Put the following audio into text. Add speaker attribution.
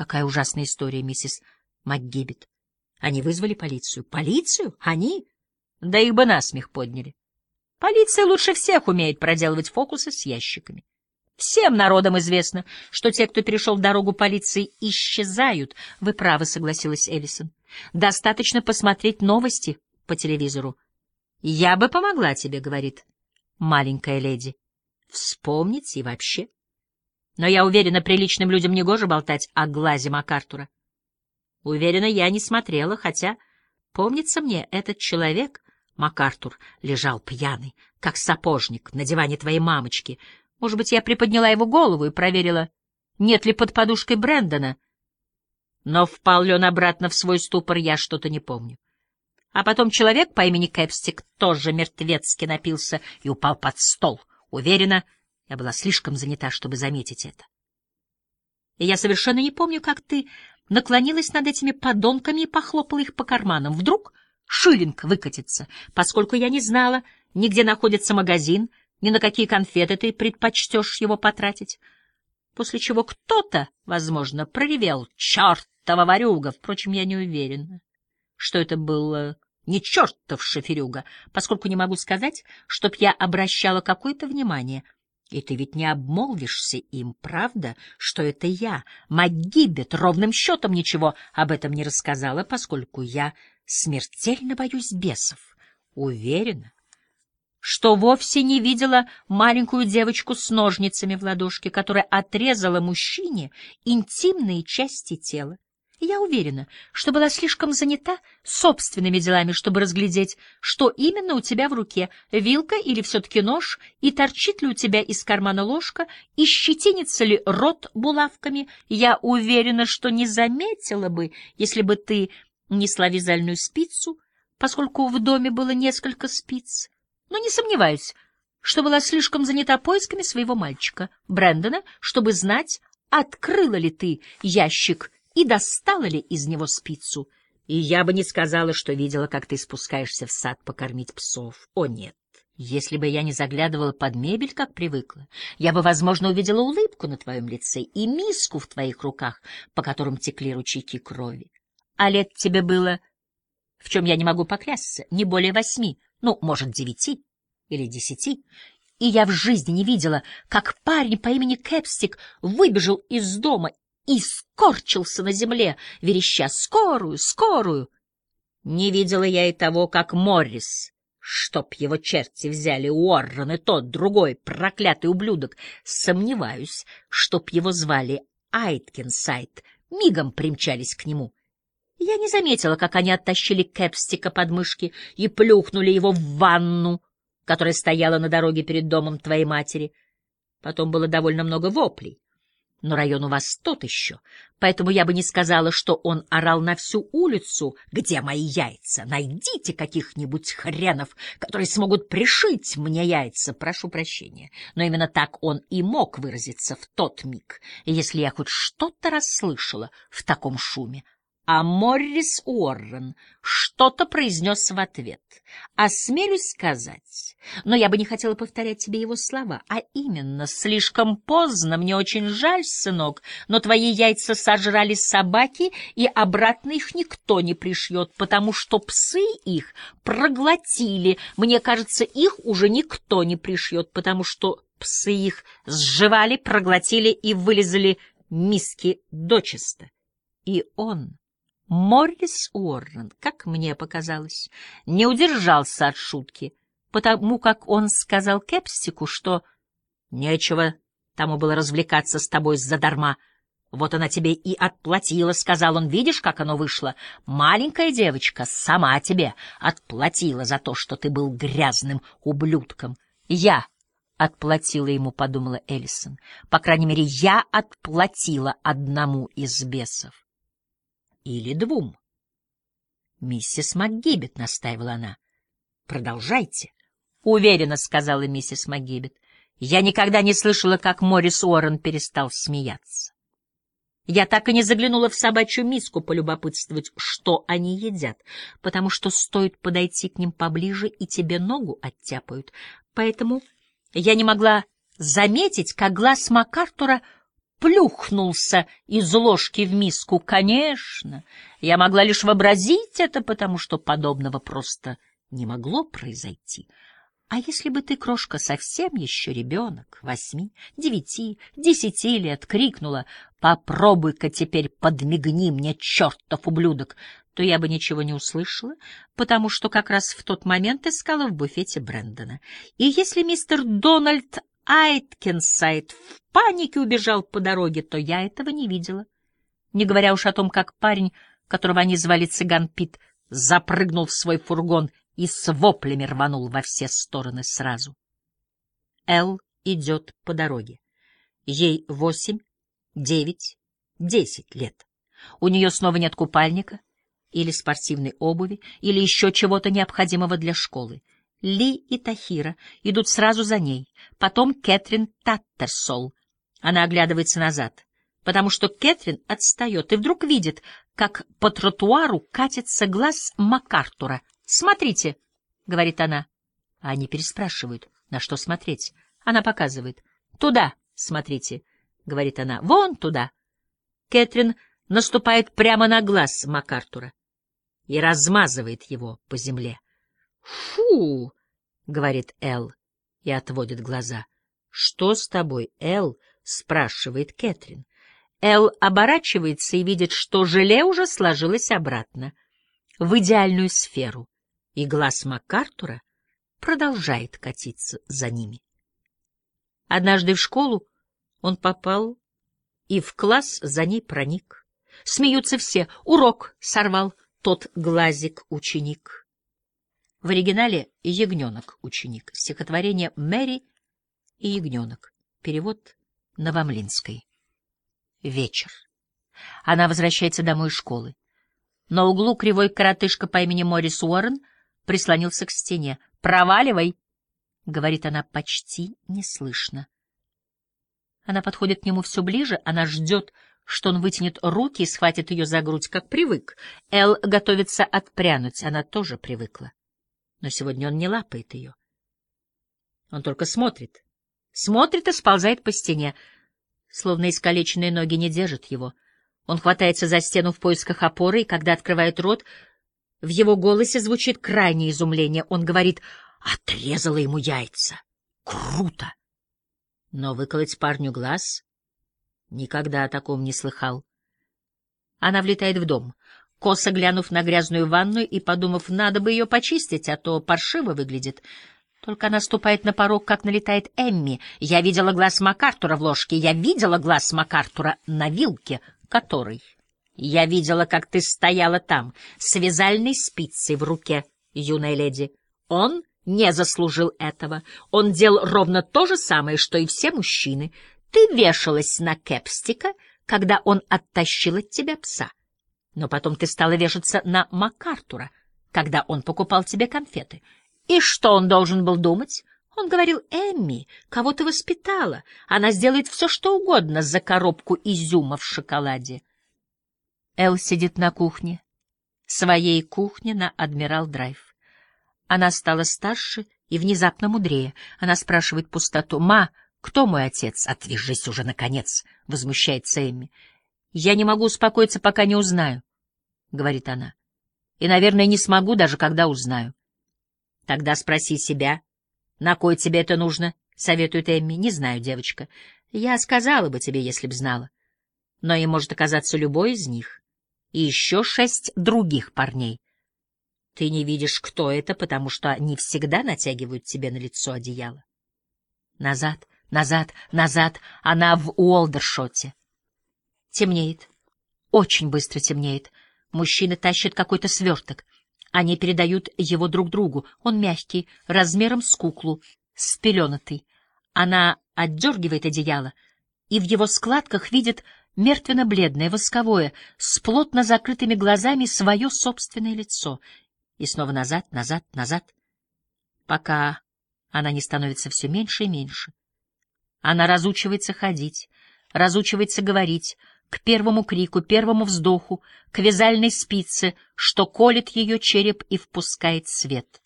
Speaker 1: Какая ужасная история, миссис МакГиббет. Они вызвали полицию. Полицию? Они? Да их бы насмех подняли. Полиция лучше всех умеет проделывать фокусы с ящиками. Всем народам известно, что те, кто перешел дорогу полиции, исчезают. Вы правы, согласилась Эллисон. Достаточно посмотреть новости по телевизору. Я бы помогла тебе, говорит маленькая леди. Вспомнить и вообще. Но я уверена, приличным людям не гоже болтать о глазе МакАртура. Уверена, я не смотрела, хотя, помнится мне, этот человек, МакАртур, лежал пьяный, как сапожник, на диване твоей мамочки. Может быть, я приподняла его голову и проверила, нет ли под подушкой Брэндона. Но впал ли он обратно в свой ступор, я что-то не помню. А потом человек по имени Кэпстик тоже мертвецки напился и упал под стол. Уверена, — я была слишком занята, чтобы заметить это. И я совершенно не помню, как ты наклонилась над этими подонками и похлопала их по карманам. Вдруг шиллинг выкатится, поскольку я не знала, ни где находится магазин, ни на какие конфеты ты предпочтешь его потратить. После чего кто-то, возможно, проревел «Чертова ворюга!» Впрочем, я не уверена, что это был не чертов шоферюга, поскольку не могу сказать, чтоб я обращала какое-то внимание — и ты ведь не обмолвишься им, правда, что это я, Магибет, ровным счетом ничего об этом не рассказала, поскольку я смертельно боюсь бесов. Уверена, что вовсе не видела маленькую девочку с ножницами в ладошке, которая отрезала мужчине интимные части тела. Я уверена, что была слишком занята собственными делами, чтобы разглядеть, что именно у тебя в руке, вилка или все-таки нож, и торчит ли у тебя из кармана ложка, и щетинится ли рот булавками. Я уверена, что не заметила бы, если бы ты несла вязальную спицу, поскольку в доме было несколько спиц. Но не сомневаюсь, что была слишком занята поисками своего мальчика, Брэндона, чтобы знать, открыла ли ты ящик и достала ли из него спицу. И я бы не сказала, что видела, как ты спускаешься в сад покормить псов. О, нет. Если бы я не заглядывала под мебель, как привыкла, я бы, возможно, увидела улыбку на твоем лице и миску в твоих руках, по которым текли ручейки крови. А лет тебе было, в чем я не могу поклясться, не более восьми, ну, может, девяти или десяти. И я в жизни не видела, как парень по имени Кэпстик выбежал из дома и скорчился на земле, вереща «Скорую! Скорую!». Не видела я и того, как Моррис, чтоб его черти взяли Уоррен и тот, другой, проклятый ублюдок, сомневаюсь, чтоб его звали Айткинсайд, мигом примчались к нему. Я не заметила, как они оттащили Кэпстика под мышки и плюхнули его в ванну, которая стояла на дороге перед домом твоей матери. Потом было довольно много воплей. Но район у вас тот еще, поэтому я бы не сказала, что он орал на всю улицу «Где мои яйца? Найдите каких-нибудь хренов, которые смогут пришить мне яйца, прошу прощения». Но именно так он и мог выразиться в тот миг, если я хоть что-то расслышала в таком шуме, а Моррис Уоррен что-то произнес в ответ. Осмелюсь сказать, но я бы не хотела повторять тебе его слова, а именно, слишком поздно, мне очень жаль, сынок, но твои яйца сожрали собаки, и обратно их никто не пришьет, потому что псы их проглотили. Мне кажется, их уже никто не пришьет, потому что псы их сживали, проглотили и вылезали миски дочисто. И он Моррис Уоррен, как мне показалось, не удержался от шутки, потому как он сказал Кепсику, что нечего тому было развлекаться с тобой задарма. Вот она тебе и отплатила, — сказал он. Видишь, как оно вышло? Маленькая девочка сама тебе отплатила за то, что ты был грязным ублюдком. Я отплатила ему, — подумала Эллисон. По крайней мере, я отплатила одному из бесов или двум. Миссис МакГиббет, — настаивала она. — Продолжайте. — Уверенно, — сказала миссис МакГиббет. Я никогда не слышала, как Моррис Уоррен перестал смеяться. Я так и не заглянула в собачью миску полюбопытствовать, что они едят, потому что стоит подойти к ним поближе, и тебе ногу оттяпают. Поэтому я не могла заметить, как глаз МакАртура плюхнулся из ложки в миску. Конечно, я могла лишь вообразить это, потому что подобного просто не могло произойти. А если бы ты, крошка, совсем еще ребенок, восьми, девяти, десяти лет, крикнула «Попробуй-ка теперь подмигни мне, чертов ублюдок!» то я бы ничего не услышала, потому что как раз в тот момент искала в буфете Брэндона. И если мистер Дональд Айткинсайд в панике убежал по дороге, то я этого не видела. Не говоря уж о том, как парень, которого они звали Цыган Пит, запрыгнул в свой фургон и с воплями рванул во все стороны сразу. Эл идет по дороге. Ей восемь, девять, десять лет. У нее снова нет купальника или спортивной обуви, или еще чего-то необходимого для школы. Ли и Тахира идут сразу за ней, потом Кэтрин Таттерсол. Она оглядывается назад, потому что Кэтрин отстает и вдруг видит, как по тротуару катится глаз МакАртура. «Смотрите!» — говорит она. А они переспрашивают, на что смотреть. Она показывает. «Туда смотрите!» — говорит она. «Вон туда!» Кэтрин наступает прямо на глаз МакАртура и размазывает его по земле. «Фу!» — говорит Эл и отводит глаза. «Что с тобой, Эл?» — спрашивает Кэтрин. Эл оборачивается и видит, что желе уже сложилось обратно, в идеальную сферу, и глаз МакАртура продолжает катиться за ними. Однажды в школу он попал и в класс за ней проник. Смеются все. Урок сорвал тот глазик ученик. В оригинале «Ягненок-ученик». Стихотворение «Мэри и ягненок». Перевод Новомлинской. Вечер. Она возвращается домой из школы. На углу кривой коротышка по имени Морис Уоррен прислонился к стене. «Проваливай!» — говорит она почти неслышно. Она подходит к нему все ближе, она ждет, что он вытянет руки и схватит ее за грудь, как привык. Эл готовится отпрянуть, она тоже привыкла но сегодня он не лапает ее. Он только смотрит. Смотрит и сползает по стене, словно искалеченные ноги не держат его. Он хватается за стену в поисках опоры, и когда открывает рот, в его голосе звучит крайнее изумление. Он говорит «Отрезала ему яйца! Круто!» Но выколоть парню глаз никогда о таком не слыхал. Она влетает в дом косо глянув на грязную ванную и подумав, надо бы ее почистить, а то паршиво выглядит. Только она ступает на порог, как налетает Эмми. Я видела глаз МакАртура в ложке, я видела глаз МакАртура на вилке, который... Я видела, как ты стояла там, с вязальной спицей в руке, юная леди. Он не заслужил этого. Он делал ровно то же самое, что и все мужчины. Ты вешалась на Кепстика, когда он оттащил от тебя пса. Но потом ты стала вешаться на МакАртура, когда он покупал тебе конфеты. И что он должен был думать? Он говорил, Эмми, кого ты воспитала? Она сделает все, что угодно за коробку изюма в шоколаде. Эл сидит на кухне, своей кухне на Адмирал Драйв. Она стала старше и внезапно мудрее. Она спрашивает пустоту. «Ма, кто мой отец?» «Отвяжись уже, наконец!» — возмущается Эмми. «Я не могу успокоиться, пока не узнаю», — говорит она. «И, наверное, не смогу, даже когда узнаю». «Тогда спроси себя, на кой тебе это нужно?» — советует Эмми. «Не знаю, девочка. Я сказала бы тебе, если б знала. Но им может оказаться любой из них. И еще шесть других парней. Ты не видишь, кто это, потому что они всегда натягивают тебе на лицо одеяло. Назад, назад, назад, она в Уолдершоте. Темнеет. Очень быстро темнеет. Мужчина тащит какой-то сверток. Они передают его друг другу. Он мягкий, размером с куклу, спеленатый. Она отдергивает одеяло, и в его складках видит мертвенно-бледное, восковое, с плотно закрытыми глазами свое собственное лицо. И снова назад, назад, назад, пока она не становится все меньше и меньше. Она разучивается ходить, разучивается говорить, к первому крику, первому вздоху, к вязальной спице, что колет ее череп и впускает свет.